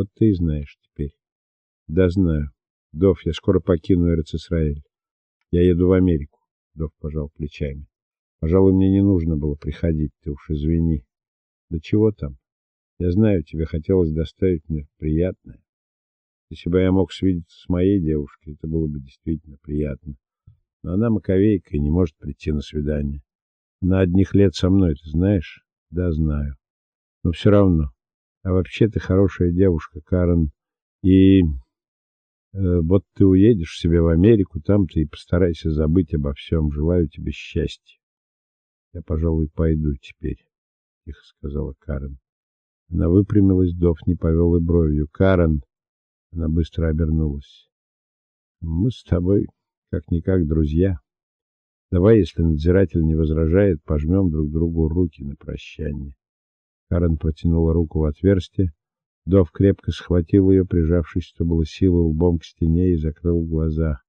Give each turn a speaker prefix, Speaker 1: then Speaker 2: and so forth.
Speaker 1: Вот ты и знаешь теперь. Да знаю. Дов, я скоро покину Эрец-Исраэль. Я еду в Америку. Дов пожал плечами. Пожалуй, мне не нужно было приходить, ты уж извини. Да чего там? Я знаю, тебе хотелось доставить мне приятное. Если бы я мог свидеться с моей девушкой, это было бы действительно приятно. Но она маковейка и не может прийти на свидание. На одних лет со мной, ты знаешь? Да, знаю. Но все равно. А вообще ты хорошая девушка, Карен. И Э, вот ты уедешь себе в Америку, там ты и постарайся забыть обо всем. Желаю тебе счастья. Я, пожалуй, пойду теперь, тихо сказала Карен. Она выпрямилась, Дов не повел и бровью. Карен, она быстро обернулась. Мы с тобой как-никак друзья. Давай, если надзиратель не возражает, пожмем друг другу руки на прощание. Карен протянула руку в отверстие, Дов крепко схватил ее, прижавшись, что было силой, лбом к стене и закрыл глаза.